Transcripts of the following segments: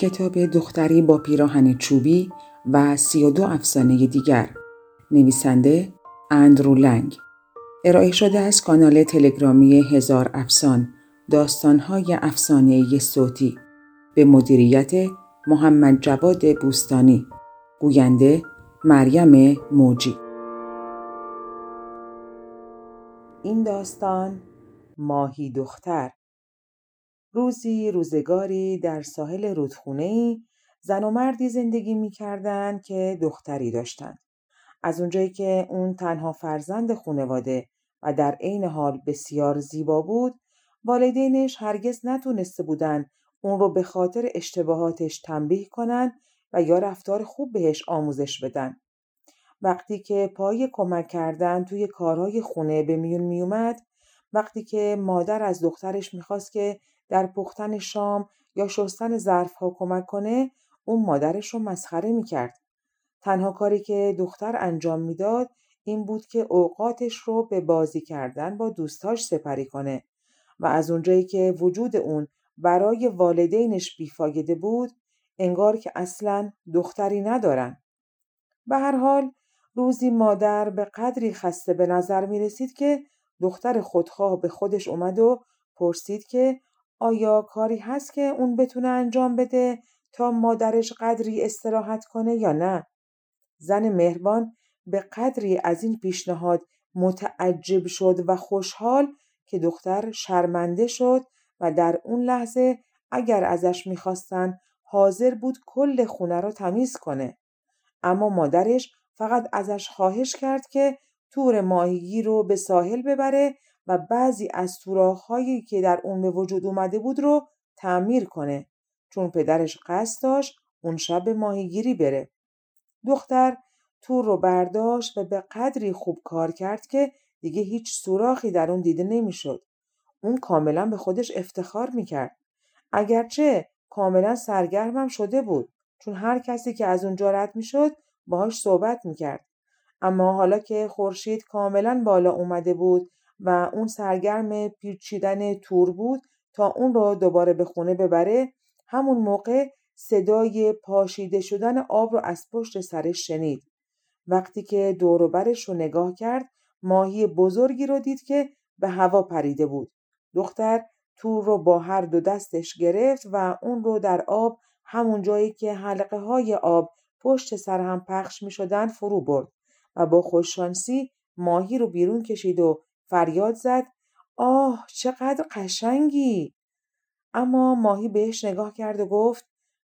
کتاب دختری با پیراهن چوبی و سی و دو افسانه دیگر. نویسنده اندرو لنگ. ارائه شده از کانال تلگرامی هزار افسان داستانهای افسانه صوتی. به مدیریت محمد جواد بوستانی. گوینده مریم موجی. این داستان ماهی دختر. روزی روزگاری در ساحل رودخونه زن و مردی زندگی می که دختری داشتند. از اونجایی که اون تنها فرزند خونواده و در عین حال بسیار زیبا بود والدینش هرگز نتونسته بودن اون رو به خاطر اشتباهاتش تنبیه کنن و یا رفتار خوب بهش آموزش بدن. وقتی که پای کمک کردن توی کارهای خونه به میون میومد وقتی که مادر از دخترش می‌خواست که در پختن شام یا شستن ظرفها کمک کنه اون مادرش رو مسخره می‌کرد. تنها کاری که دختر انجام می‌داد این بود که اوقاتش رو به بازی کردن با دوستاش سپری کنه و از اونجایی که وجود اون برای والدینش بیفایده بود انگار که اصلا دختری ندارن. به هر حال روزی مادر به قدری خسته به نظر می رسید که دختر خودخواه به خودش اومد و پرسید که آیا کاری هست که اون بتونه انجام بده تا مادرش قدری استراحت کنه یا نه؟ زن مهربان به قدری از این پیشنهاد متعجب شد و خوشحال که دختر شرمنده شد و در اون لحظه اگر ازش می‌خواستن حاضر بود کل خونه را تمیز کنه. اما مادرش فقط ازش خواهش کرد که تور ماهیگی رو به ساحل ببره و بعضی از سوراخ‌هایی که در اون به وجود اومده بود رو تعمیر کنه چون پدرش قصد داشت اون شب به ماهیگیری بره. دختر تور رو برداشت و به قدری خوب کار کرد که دیگه هیچ سوراخی در اون دیده نمی‌شد. اون کاملا به خودش افتخار می‌کرد. اگرچه کاملا سرگرمم شده بود چون هر کسی که از اونجا رد می‌شد باهاش صحبت می‌کرد. اما حالا که خورشید کاملا بالا اومده بود و اون سرگرم پیچیدن تور بود تا اون رو دوباره به خونه ببره همون موقع صدای پاشیده شدن آب رو از پشت سرش شنید. وقتی که دوروبرش رو نگاه کرد ماهی بزرگی رو دید که به هوا پریده بود. دختر تور رو با هر دو دستش گرفت و اون رو در آب همون جایی که حلقه های آب پشت سر هم پخش می شدن فرو برد و با خوششانسی ماهی رو بیرون کشید و فریاد زد. آه چقدر قشنگی. اما ماهی بهش نگاه کرد و گفت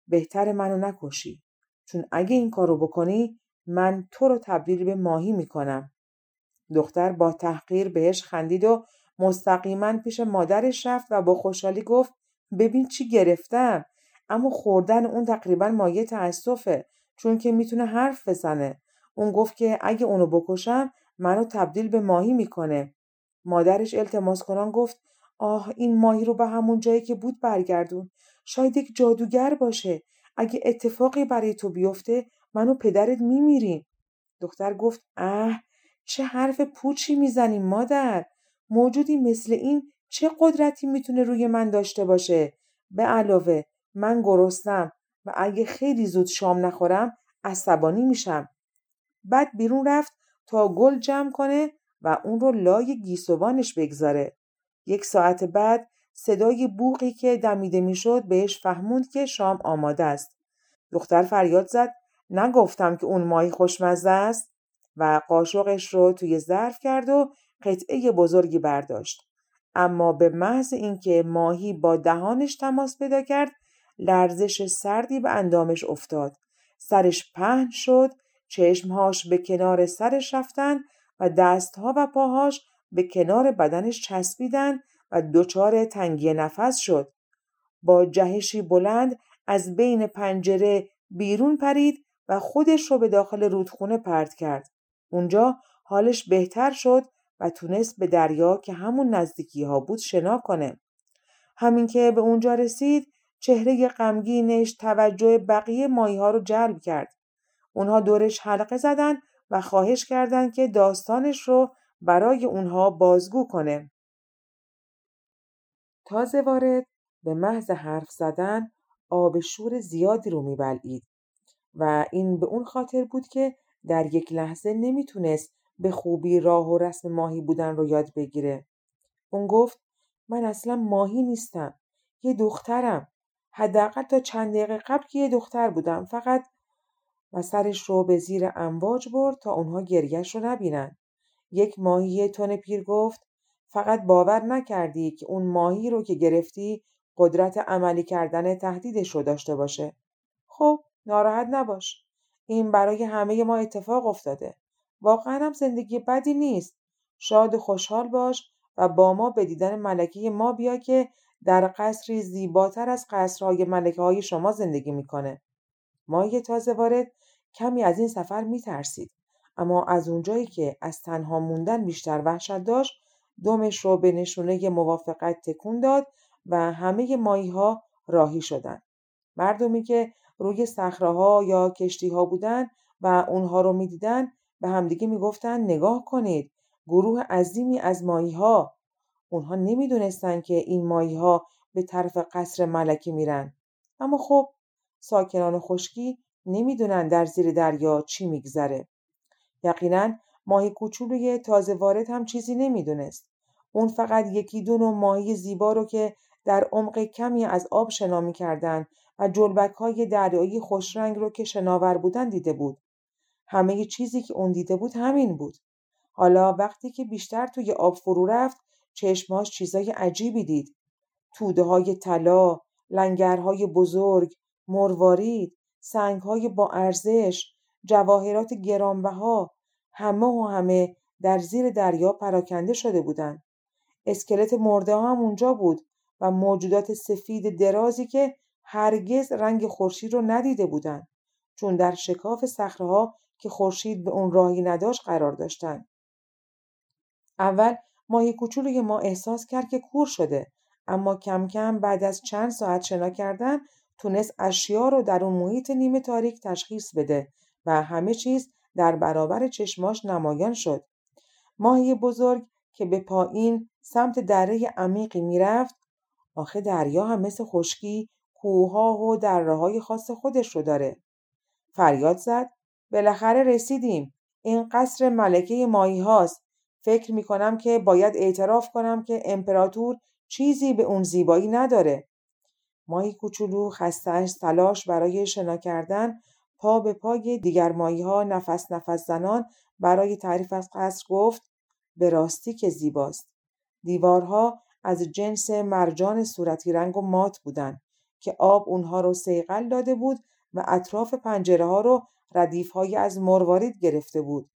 بهتر منو نکشی. چون اگه این کارو بکنی من تو رو تبدیل به ماهی می‌کنم. دختر با تحقیر بهش خندید و مستقیما پیش مادرش رفت و با خوشحالی گفت ببین چی گرفتم. اما خوردن اون تقریبا مایه تأسفه چون که می‌تونه حرف بزنه. اون گفت که اگه اونو بکشم منو تبدیل به ماهی می‌کنه. مادرش التماس کنان گفت آه این ماهی رو به همون جایی که بود برگردون. شاید یک جادوگر باشه. اگه اتفاقی برای تو بیفته من و پدرت میمیریم. دختر گفت اه چه حرف پوچی می‌زنی مادر. موجودی مثل این چه قدرتی می‌تونه روی من داشته باشه؟ به علاوه من گرستم و اگه خیلی زود شام نخورم عصبانی میشم. بعد بیرون رفت تا گل جمع کنه و اون رو لای گیسوانش بگذاره. یک ساعت بعد صدای بوقی که دمیده می‌شد بهش فهموند که شام آماده است. دختر فریاد زد نگفتم که اون ماهی خوشمزه است؟ و قاشقش رو توی ظرف کرد و قطعه بزرگی برداشت. اما به محض اینکه ماهی با دهانش تماس پیدا کرد لرزش سردی به اندامش افتاد. سرش پهن شد چشمهاش به کنار سرش رفتن و دستها و پاهاش به کنار بدنش چسبیدن و دچار تنگی نفس شد. با جهشی بلند از بین پنجره بیرون پرید و خودش رو به داخل رودخونه پرت کرد. اونجا حالش بهتر شد و تونست به دریا که همون نزدیکی ها بود شنا کنه. همین که به اونجا رسید چهره غمگینش توجه بقیه ماهی ها رو جلب کرد. اونها دورش حلقه زدن و خواهش کردند که داستانش رو برای اونها بازگو کنه. تازه وارد به محض حرف زدن آب شور زیادی رو میبلعید و این به اون خاطر بود که در یک لحظه نمی‌تونست به خوبی راه و رسم ماهی بودن رو یاد بگیره. اون گفت من اصلا ماهی نیستم. یه دخترم. حداقل تا چند دقیقه قبل که یه دختر بودم. فقط و سرش رو به زیر امواج برد تا اونها گریش رو نبینن. یک ماهی تون پیر گفت فقط باور نکردی که اون ماهی رو که گرفتی قدرت عملی کردن تهدیدش رو داشته باشه. خب ناراحت نباش. این برای همه ما اتفاق افتاده. واقعا هم زندگی بدی نیست. شاد و خوشحال باش و با ما به دیدن ملکه ما بیا که در قصری زیباتر از قصرهای ملکه های شما زندگی می‌کنه. ماهی تازه وارد کمی از این سفر میترسید. اما از اونجایی که از تنها موندن بیشتر وحشت داشت دمش رو به نشونه موافقت تکون داد و همه ماهی ها راهی شدند. مردمی که روی صخره یا کشتی ها بودن و اونها رو می‌دیدن به همدیگه می‌گفتن نگاه کنید گروه عظیمی از ماهی ها اونها نمی‌دونستن که این ماهی ها به طرف قصر ملکه میرن اما خب ساکنان خشکی نمی‌دونن در زیر دریا چی میگذره یقینا ماهی کوچولوی تازه وارد هم چیزی نمی‌دونست اون فقط یکی دو نوع ماهی زیبا رو که در عمق کمی از آب شنا می‌کردن و جلبک های دریایی خوشرنگ رو که شناور بودن دیده بود. همه چیزی که اون دیده بود همین بود. حالا وقتی که بیشتر توی آب فرو رفت چشماش چیزای عجیبی دید. توده های طلا، لنگرهای بزرگ، مروارید، سنگهای با ارزش، جواهرات گرانبها، همه و همه در زیر دریا پراکنده شده بودند. اسکلت مرده هم اونجا بود و موجودات سفید درازی که هرگز رنگ خورشید رو ندیده بودند چون در شکاف صخره که خورشید به اون راهی نداشت قرار داشتند اول ماهی کوچولوی ما احساس کرد که کور شده اما کم کم بعد از چند ساعت شنا کردن تونست اشیا رو در اون محیط نیمه تاریک تشخیص بده و همه چیز در برابر چشماش نمایان شد ماهی بزرگ که به پایین سمت دره عمیقی می‌رفت آخه دریا هم مثل خشکی کوهها و دره های خاص خودش رو داره. فریاد زد بالاخره رسیدیم. این قصر ملکه ماهی هاست. فکر می کنم که باید اعتراف کنم که امپراتور چیزی به اون زیبایی نداره. ماهی کوچولو خستش تلاش برای شنا کردن پا به پای دیگر ماهی ها نفس نفس زنان برای تعریف از قصر گفت به راستی که زیباست. دیوارها از جنس مرجان صورتی رنگ و مات بودند که آب اونها رو سیقل داده بود و اطراف پنجره ها رو ردیف های از مروارید گرفته بود.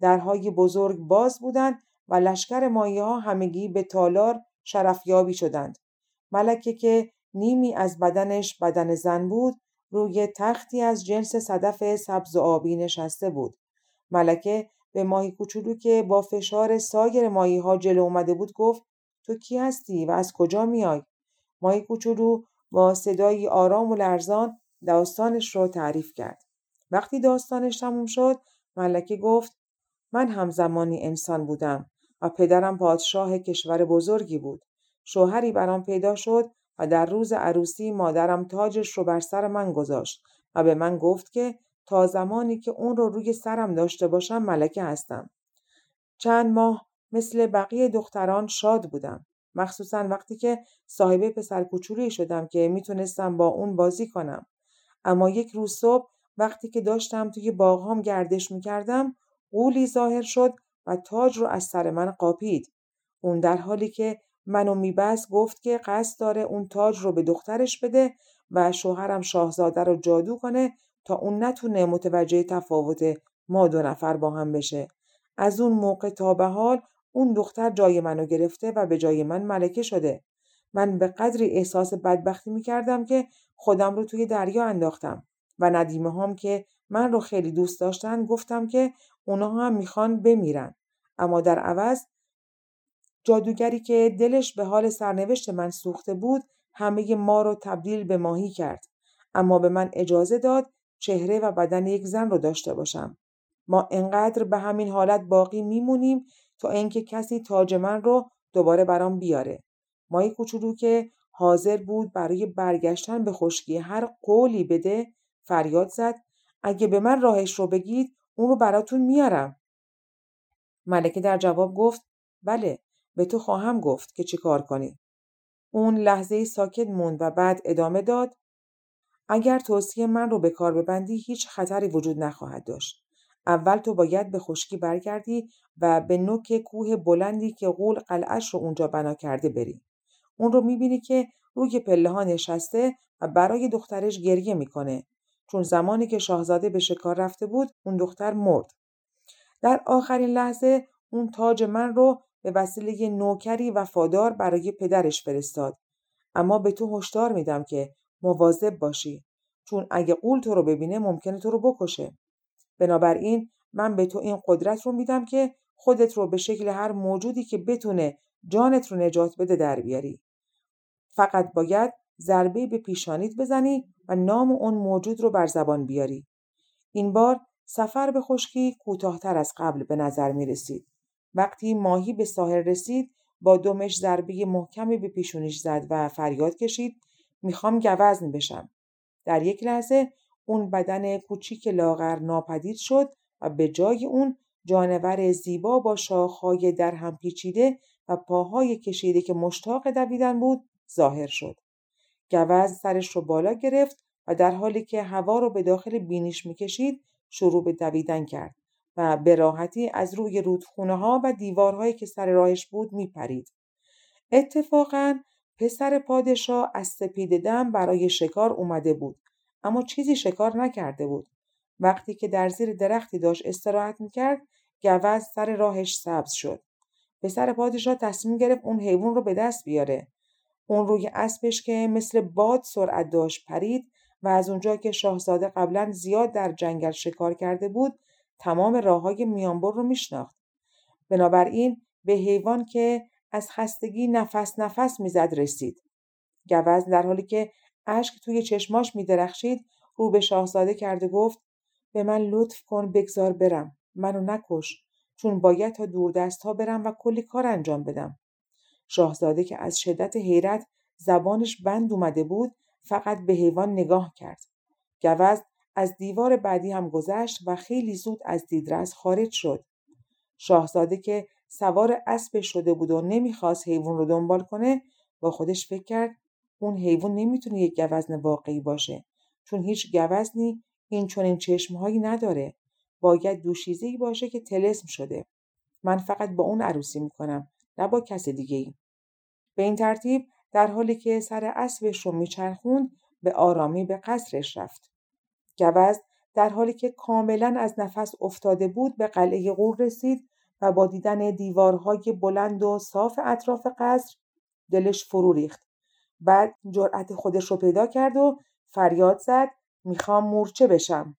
درهای بزرگ باز بودند و لشکر مایه ها همگی به تالار شرفیابی شدند. ملکه که نیمی از بدنش بدن زن بود روی تختی از جنس صدف سبز و آبی نشسته بود. ملکه به ماهی کوچولو که با فشار سایر ماهی ها جلو اومده بود گفت تو کی هستی و از کجا میای؟ ماهی کوچولو با صدایی آرام و لرزان داستانش را تعریف کرد. وقتی داستانش تموم شد ملکه گفت من هم زمانی انسان بودم و پدرم پادشاه کشور بزرگی بود. شوهری برام پیدا شد و در روز عروسی مادرم تاجش رو بر سر من گذاشت و به من گفت که تا زمانی که اون رو روی سرم داشته باشم ملکه هستم. چند ماه مثل بقیه دختران شاد بودم. مخصوصا وقتی که صاحبه پسر کوچولویی شدم که می‌تونستم با اون بازی کنم. اما یک روز صبح وقتی که داشتم توی باغهام گردش می‌کردم قولی ظاهر شد و تاج رو از سر من قاپید. اون در حالی که منو میبست گفت که قصد داره اون تاج رو به دخترش بده و شوهرم شاهزاده رو جادو کنه تا اون نتونه متوجه تفاوت ما دو نفر با هم بشه. از اون موقع تا به حال اون دختر جای منو گرفته و به جای من ملکه شده. من به قدری احساس بدبختی می کردم که خودم رو توی دریا انداختم و ندیمه هم که من رو خیلی دوست داشتن گفتم که اونا هم می‌خوان بمیرن. اما در عوض جادوگری که دلش به حال سرنوشت من سوخته بود همه ما رو تبدیل به ماهی کرد. اما به من اجازه داد چهره و بدن یک زن رو داشته باشم. ما انقدر به همین حالت باقی میمونیم تا اینکه کسی تاج من رو دوباره برام بیاره. ماهی کوچولو که حاضر بود برای برگشتن به خشکی هر قولی بده فریاد زد اگه به من راهش رو بگید اون رو براتون میارم. ملکه در جواب گفت بله به تو خواهم گفت که چی کار کنی. اون لحظه ساکت موند و بعد ادامه داد اگر توصیه من رو به کار ببندی هیچ خطری وجود نخواهد داشت. اول تو باید به خشکی برگردی و به نوک کوه بلندی که قول قلعش رو اونجا بنا کرده بری. اون رو می‌بینی که روی پله ها نشسته و برای دخترش گریه می‌کنه چون زمانی که شاهزاده به شکار رفته بود اون دختر مرد. در آخرین لحظه اون تاج من رو به وسیله نوکری وفادار برای پدرش فرستاد. اما به تو هشدار میدم که مواظب باشی چون اگه قول تو رو ببینه ممکنه تو رو بکشه. بنابراین من به تو این قدرت رو میدم که خودت رو به شکل هر موجودی که بتونه جانت رو نجات بده در بیاری. فقط باید ضربه به پیشانیت بزنی و نام اون موجود رو بر زبان بیاری. این بار سفر به خشکی کوتاهتر از قبل به نظر می رسید. وقتی ماهی به ساحل رسید با دمش ضربه محکمی به پیشونیش زد و فریاد کشید می‌خوام گوزن بشم. در یک لحظه اون بدن کوچیک لاغر ناپدید شد و به جای اون جانور زیبا با شاخهای در هم پیچیده و پاهای کشیده که مشتاق دویدن بود ظاهر شد. گوز سرش رو بالا گرفت و در حالی که هوا رو به داخل بینیش می‌کشید شروع به دویدن کرد به راحتی از روی رودخونه ها و دیوارهایی که سر راهش بود میپرید. اتفاقا پسر پادشاه از سپید دم برای شکار اومده بود اما چیزی شکار نکرده بود. وقتی که در زیر درختی داشت استراحت می‌کرد گوز سر راهش سبز شد. پسر پادشاه تصمیم گرفت اون حیوان رو به دست بیاره. اون روی اسبش که مثل باد سرعت داشت پرید و از اونجا که شاهزاده قبلا زیاد در جنگل شکار کرده بود تمام راه های میانبر رو میشناخت. بنابراین به حیوان که از خستگی نفس نفس می‌زد رسید. گوز در حالی که اشک توی چشماش میدرخشید رو به شاهزاده کرده گفت به من لطف کن بگذار برم منو نکش چون باید تا دست ها برم و کلی کار انجام بدم شاهزاده که از شدت حیرت زبانش بند اومده بود فقط به حیوان نگاه کرد گوز از دیوار بعدی هم گذشت و خیلی زود از دیدرس خارج شد. شاهزاده که سوار اسب شده بود و نمی‌خواست حیوان رو دنبال کنه با خودش فکر کرد اون حیوان نمی‌تونه یک گوزن واقعی باشه. چون هیچ گوزنی این چنین چشمهایی نداره. باید دوشیزه باشه که تلسم شده. من فقط با اون عروسی می‌کنم نه با کس دیگه ای. به این ترتیب در حالی که سر اسبش رو میچرخوند به آرامی به قصرش رفت. گوز در حالی که کاملا از نفس افتاده بود به قلعه قور رسید و با دیدن دیوارهای بلند و صاف اطراف قصر دلش فرو ریخت بعد جرأت خودش رو پیدا کرد و فریاد زد می‌خوام مورچه بشم.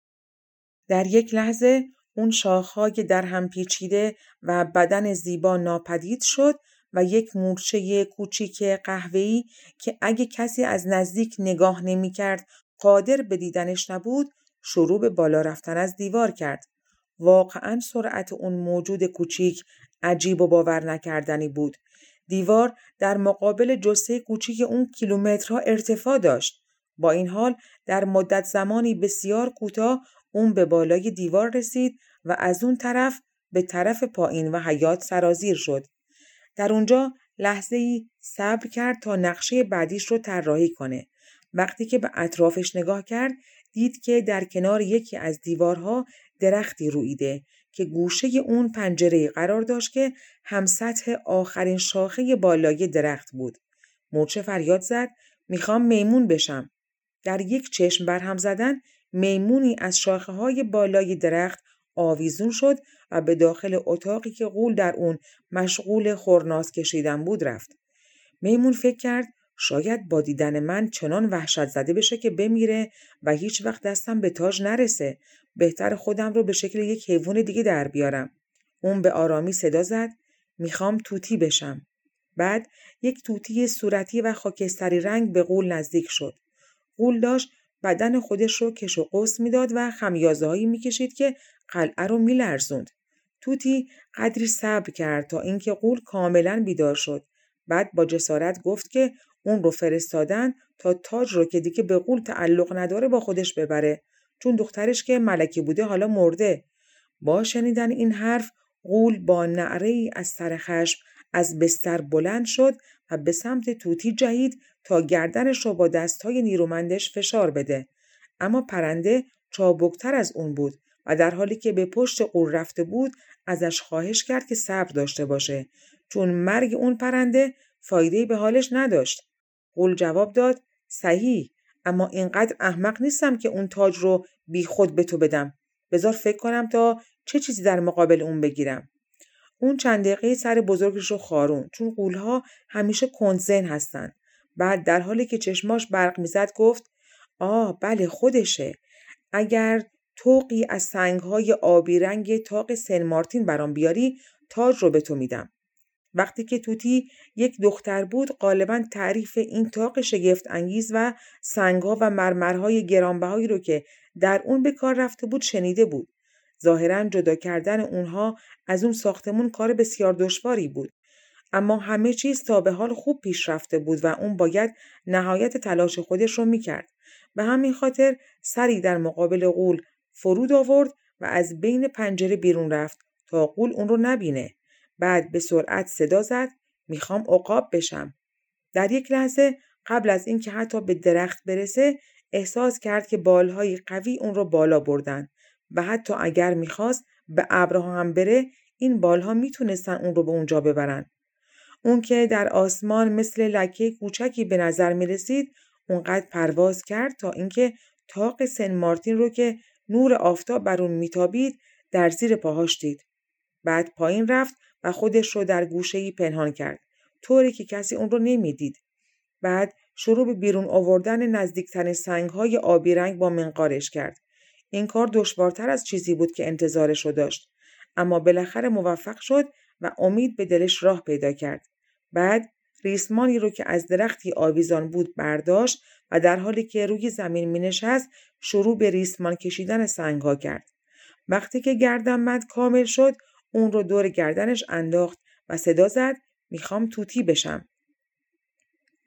در یک لحظه اون شاخهای در هم پیچیده و بدن زیبا ناپدید شد و یک مورچه کوچیک قهوه‌ای که اگه کسی از نزدیک نگاه نمی‌کرد قادر به دیدنش نبود شروع به بالا رفتن از دیوار کرد. واقعا سرعت اون موجود کوچیک عجیب و باور نکردنی بود. دیوار در مقابل جسه کوچیک اون کیلومترها ارتفاع داشت. با این حال در مدت زمانی بسیار کوتاه اون به بالای دیوار رسید و از اون طرف به طرف پایین و حیات سرازیر شد. در اونجا لحظه ای صبر کرد تا نقشه بعدیش رو طراحی کنه. وقتی که به اطرافش نگاه کرد دید که در کنار یکی از دیوارها درختی رویده که گوشه اون پنجره قرار داشت که هم سطح آخرین شاخه بالای درخت بود. مورچه فریاد زد می‌خوام میمون بشم. در یک چشم برهم زدن میمونی از شاخه های بالای درخت آویزون شد و به داخل اتاقی که قول در اون مشغول خورناس کشیدن بود رفت. میمون فکر کرد شاید با دیدن من چنان وحشت زده بشه که بمیره و هیچ وقت دستم به تاج نرسه. بهتر خودم رو به شکل یک حیوان دیگه در بیارم. اون به آرامی صدا زد می‌خوام توتی بشم. بعد یک توتی صورتی و خاکستری رنگ به قول نزدیک شد. قول داشت بدن خودش رو کش و قوس می‌داد و خمیازه هایی می‌کشید که قلعه رو میلرزوند. توتی قدری صبر کرد تا اینکه قول کاملا بیدار شد. بعد با جسارت گفت که اون رو فرستادن تا تاج رو که دیگه به قول تعلق نداره با خودش ببره چون دخترش که ملکی بوده حالا مرده با شنیدن این حرف قول با نعره از سر خشم از بستر بلند شد و به سمت توتی جهید تا گردنش را با دستهای نیرومندش فشار بده. اما پرنده چابکتر از اون بود و در حالی که به پشت قول رفته بود ازش خواهش کرد که صبر داشته باشه چون مرگ اون پرنده فایده به حالش نداشت. قول جواب داد صحیح اما اینقدر احمق نیستم که اون تاج رو بی خود به تو بدم. بذار فکر کنم تا چه چیزی در مقابل اون بگیرم. اون چند دقیقه سر بزرگش رو خارون چون قولها همیشه کندزن هستن. بعد در حالی که چشماش برق می‌زد گفت آه بله خودشه. اگر توقی از سنگهای آبی رنگ تاق سن مارتین برام بیاری تاج رو به تو میدم. وقتی که توتی یک دختر بود غالبا تعریف این تاق شگفت انگیز و سنگها و مرمرهای گرانبهایی رو که در اون به کار رفته بود شنیده بود. ظاهرا جدا کردن اونها از اون ساختمون کار بسیار دشواری بود. اما همه چیز تا به حال خوب پیش رفته بود و اون باید نهایت تلاش خودش رو می‌کرد. به همین خاطر سری در مقابل قول فرود آورد و از بین پنجره بیرون رفت تا قول اون رو نبینه. بعد به سرعت صدا زد می‌خوام عقاب بشم. در یک لحظه قبل از اینکه حتی به درخت برسه احساس کرد که بالهای قوی اون رو بالا بردن و حتی اگر می‌خواست به ابرها هم بره این بالها می‌تونستن اون رو به اونجا ببرن. اون که در آسمان مثل لکه کوچکی به نظر می‌رسید اونقدر پرواز کرد تا اینکه تاق سن مارتین رو که نور آفتاب بر اون میتابید در زیر پاهاش دید. بعد پایین رفت و خودش رو در گوشه پنهان کرد طوری که کسی اون رو نمی‌دید. بعد شروع به بیرون آوردن نزدیکترین سنگهای آبی رنگ با منقارش کرد. این کار دشوارتر از چیزی بود که انتظارش رو داشت. اما بالاخره موفق شد و امید به دلش راه پیدا کرد. بعد ریسمانی رو که از درختی آویزان بود برداشت و در حالی که روی زمین می نشست شروع به ریسمان کشیدن سنگها کرد. وقتی که گردنبند کامل شد اون رو دور گردنش انداخت و صدا زد می‌خوام توتی بشم.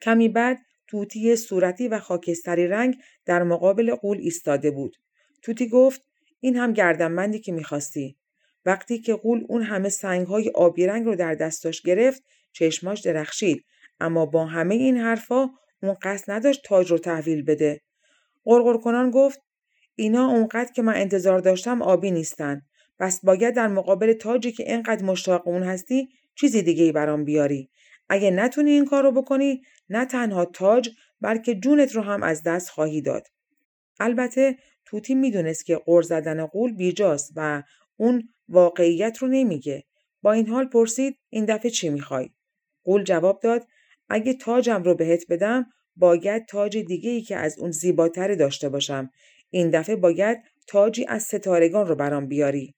کمی بعد توتی صورتی و خاکستری رنگ در مقابل قول ایستاده بود. توتی گفت این هم گردنبندی که می‌خواستی. وقتی که قول اون همه سنگهای آبی رنگ رو در دستاش گرفت چشماش درخشید اما با همه این حرفا اون قصد نداشت تاج رو تحویل بده. قرقر کنان گفت اینا اونقدر که من انتظار داشتم آبی نیستن. پس باید در مقابل تاجی که اینقدر مشتاق اون هستی چیزی دیگه ای برام بیاری. اگه نتونی این کار رو بکنی نه تنها تاج بلکه جونت رو هم از دست خواهی داد. البته توتی می‌دونست که قر زدن قول بیجاست و اون واقعیت رو نمیگه. با این حال پرسید این دفعه چی می‌خوای؟ قول جواب داد اگه تاجم رو بهت بدم باید تاج دیگه ای که از اون زیباتری داشته باشم. این دفعه باید تاجی از ستارگان رو برام بیاری.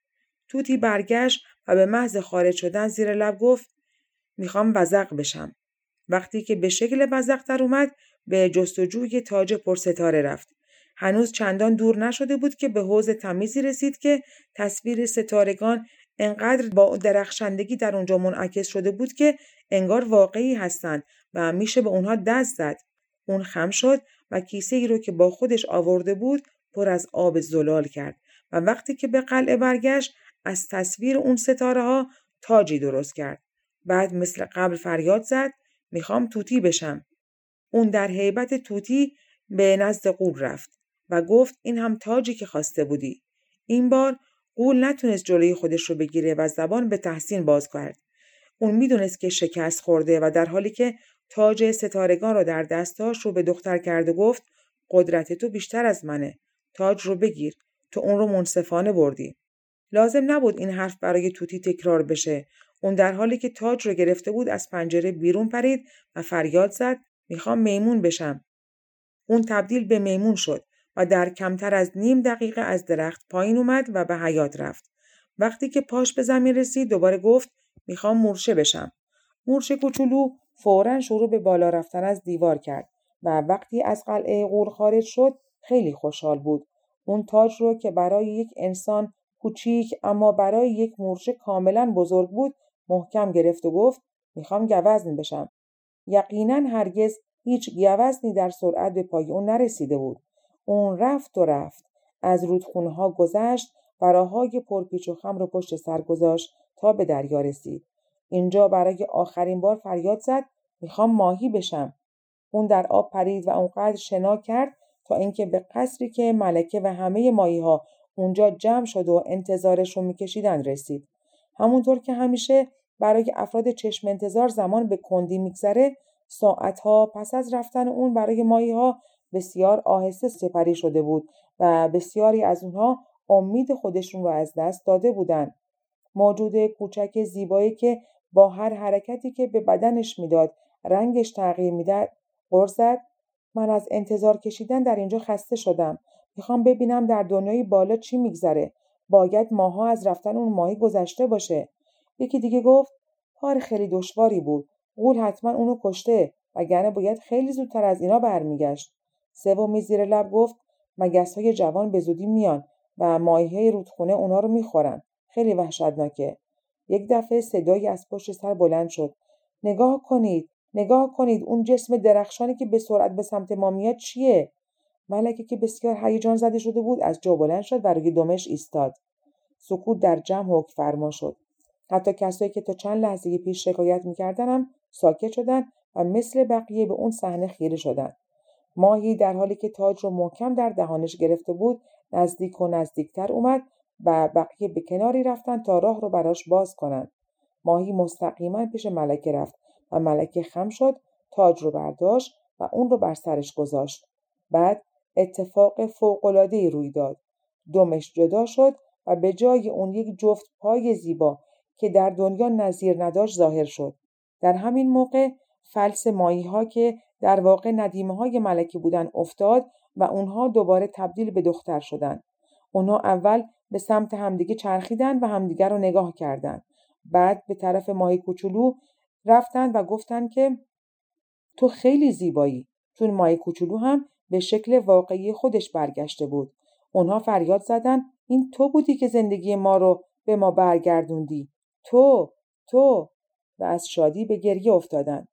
توتی برگشت و به محض خارج شدن زیر لب گفت می‌خوام وزق بشم. وقتی که به شکل وزق در اومد به جستجوی تاج پرستاره رفت. هنوز چندان دور نشده بود که به حوز تمیزی رسید که تصویر ستارگان انقدر با درخشندگی در اونجا منعکس شده بود که انگار واقعی هستند و میشه به اونها دست زد. اون خم شد و کیسه ای رو که با خودش آورده بود پر از آب زلال کرد و وقتی که به قلعه برگشت از تصویر اون ستاره ها تاجی درست کرد. بعد مثل قبل فریاد زد می‌خوام توتی بشم. اون در حیبت توتی به نزد قول رفت و گفت این هم تاجی که خواسته بودی. این بار قول نتونست جلوی خودش رو بگیره و زبان به تحسین باز کرد. اون می‌دونست که شکست خورده و در حالی که تاج ستارگان را در دستاش رو به دختر کرد و گفت قدرت تو بیشتر از منه. تاج رو بگیر. تو اون رو منصفانه بردی. لازم نبود این حرف برای توتی تکرار بشه. اون در حالی که تاج رو گرفته بود از پنجره بیرون پرید و فریاد زد می‌خوام میمون بشم. اون تبدیل به میمون شد و در کمتر از نیم دقیقه از درخت پایین اومد و به حیات رفت. وقتی که پاش به زمین رسید دوباره گفت می‌خوام مورچه بشم. مورچه کوچولو فورا شروع به بالا رفتن از دیوار کرد و وقتی از قلعه غور خارج شد خیلی خوشحال بود. اون تاج رو که برای یک انسان کوچیک اما برای یک مورچه کاملا بزرگ بود محکم گرفت و گفت می‌خوام گوزن بشم. یقینا هرگز هیچ گوزنی در سرعت به پای اون نرسیده بود. اون رفت و رفت. از رودخونها گذشت و راههای پرپیچ و خم رو پشت سر گذاشت تا به دریا رسید. اینجا برای آخرین بار فریاد زد می‌خوام ماهی بشم. اون در آب پرید و اونقدر شنا کرد تا اینکه به قصری که ملکه و همه ماهی ها اونجا جمع شد و انتظارش رو میکشیدن رسید. همونطور که همیشه برای افراد چشم انتظار زمان به کندی میگذره ساعتها پس از رفتن اون برای ماهی ها بسیار آهسته سپری شده بود و بسیاری از اونها امید خودشون رو از دست داده بودند. موجود کوچک زیبایی که با هر حرکتی که به بدنش می‌داد رنگش تغییر می‌داد غر زد من از انتظار کشیدن در اینجا خسته شدم. می‌خوام ببینم در دنیای بالا چی میگذره. باید ماها از رفتن اون ماهی گذشته باشه. یکی دیگه گفت کار خیلی دشواری بود. غول حتما اونو کشته وگرنه باید خیلی زودتر از اینا برمیگشت. سومی زیر لب گفت مگس های جوان به زودی میان و ماهی رودخونه اونا رو می‌خورن. خیلی وحشتناکه. یک دفعه صدایی از پشت سر بلند شد. نگاه کنید نگاه کنید اون جسم درخشانی که به سرعت به سمت ما میاد چیه؟ ملکه که بسیار هیجان زده شده بود از جا بلند شد و روی دمش ایستاد. سکوت در جمع حکم فرما شد. حتی کسایی که تا چند لحظه پیش شکایت میکردنم ساکت شدن و مثل بقیه به اون صحنه خیره شدند ماهی در حالی که تاج رو محکم در دهانش گرفته بود نزدیک و نزدیکتر اومد و بقیه به کناری رفتن تا راه رو براش باز کنند ماهی مستقیما پیش ملکه رفت و ملکه خم شد تاج رو برداشت و اون رو بر سرش گذاشت. بعد اتفاق فوقالعادهای روی داد دمش جدا شد و به جای اون یک جفت پای زیبا که در دنیا نظیر نداشت ظاهر شد در همین موقع فلس مایی ها که در واقع ندیمه های ملکه بودن افتاد و اونها دوباره تبدیل به دختر شدند. اونها اول به سمت همدیگه چرخیدن و همدیگه رو نگاه کردند. بعد به طرف ماهی کوچولو رفتن و گفتن که تو خیلی زیبایی چون ماهی کوچولو هم به شکل واقعی خودش برگشته بود. اونها فریاد زدن این تو بودی که زندگی ما رو به ما برگردوندی. تو تو و از شادی به گریه افتادند.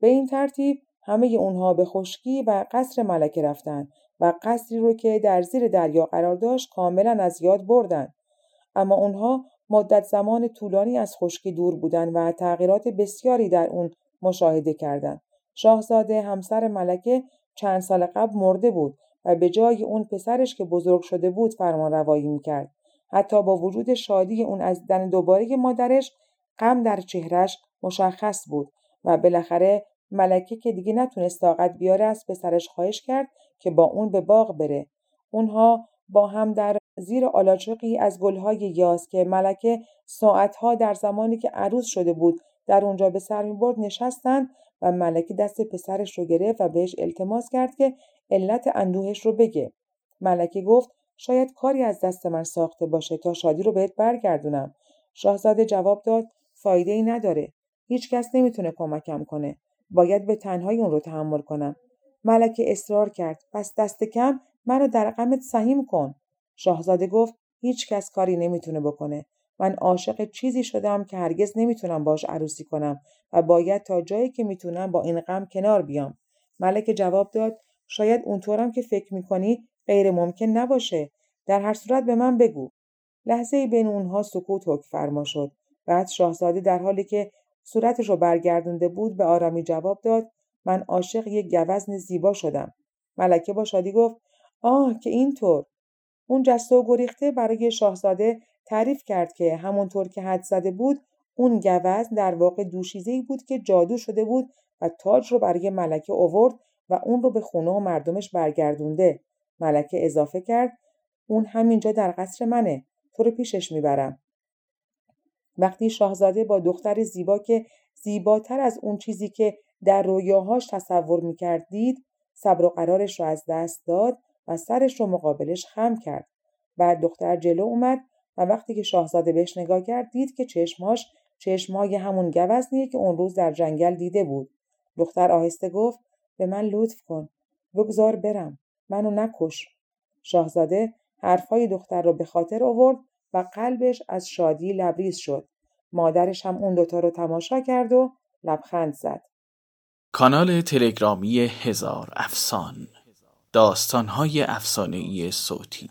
به این ترتیب همه اونها به خشکی و قصر ملکه رفتند و قصری رو که در زیر دریا قرار داشت کاملا از یاد بردند. اما اونها مدت زمان طولانی از خشکی دور بودند و تغییرات بسیاری در اون مشاهده کردند. شاهزاده همسر ملکه چند سال قبل مرده بود و به جای اون پسرش که بزرگ شده بود فرمان روایی می‌کرد. حتی با وجود شادی اون از دیدن دوباره مادرش غم در چهرش مشخص بود و بالاخره ملکه که دیگه نتونست طاقت بیاره از پسرش خواهش کرد که با اون به باغ بره. اونها با هم در زیر آلاچقی از گلهای یاس که ملکه ساعتها در زمانی که عروس شده بود در اونجا به سر برد نشستند و ملکه دست پسرش رو گرفت و بهش التماس کرد که علت اندوهش رو بگه. ملکه گفت شاید کاری از دست من ساخته باشه تا شادی رو بهت برگردونم. شاهزاده جواب داد فایده ای نداره. هیچ کس نمی‌تونه کمکم کنه. باید به تنهایی اون رو تحمل کنم. ملکه اصرار کرد. پس دست کم منو در غمت سهیم کن. شاهزاده گفت هیچ کس کاری نمی‌تونه بکنه. من عاشق چیزی شدم که هرگز نمی‌تونم باش عروسی کنم و باید تا جایی که می‌تونم با این غم کنار بیام. ملکه جواب داد شاید اونطورم که فکر می‌کنی غیر ممکن نباشه. در هر صورت به من بگو. لحظه بین اونها سکوت حکم فرما شد. بعد شاهزاده در حالی که صورتش رو برگردونده بود به آرامی جواب داد من عاشق یک گوزن زیبا شدم. ملکه با شادی گفت آه که اینطور. اون جسته و گریخته برای شاهزاده تعریف کرد که همونطور که حد زده بود اون گوزن در واقع دوشیزه بود که جادو شده بود و تاج رو برای ملکه اوورد و اون رو به خونه و مردمش برگردونده. ملکه اضافه کرد اون همینجا در قصر منه. تو رو پیشش می‌برم. وقتی شاهزاده با دختر زیبا که زیباتر از اون چیزی که در رویاهاش تصور می‌کرد دید صبر و قرارش رو از دست داد و سرش رو مقابلش خم کرد. بعد دختر جلو اومد و وقتی که شاهزاده بهش نگاه کرد دید که چشماش چشمای همون گوزنیه که اون روز در جنگل دیده بود. دختر آهسته گفت به من لطف کن. بگذار برم. منو نکش. شاهزاده حرفهای دختر رو به خاطر آورد و قلبش از شادی لبریز شد. مادرش هم اون دوتا رو تماشا کرد و لبخند زد. کانال تلگرامی هزار افسان داستانهای ای صوتی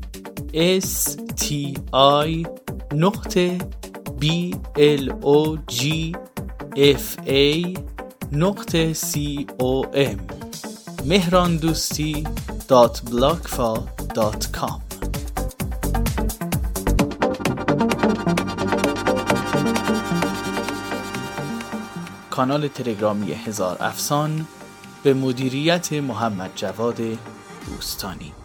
s t i نقطه b l o g f a نقطه c o m. مهراندوستی dot dot com کانال تلگرامی هزار افسان به مدیریت محمد جواد دوستانی.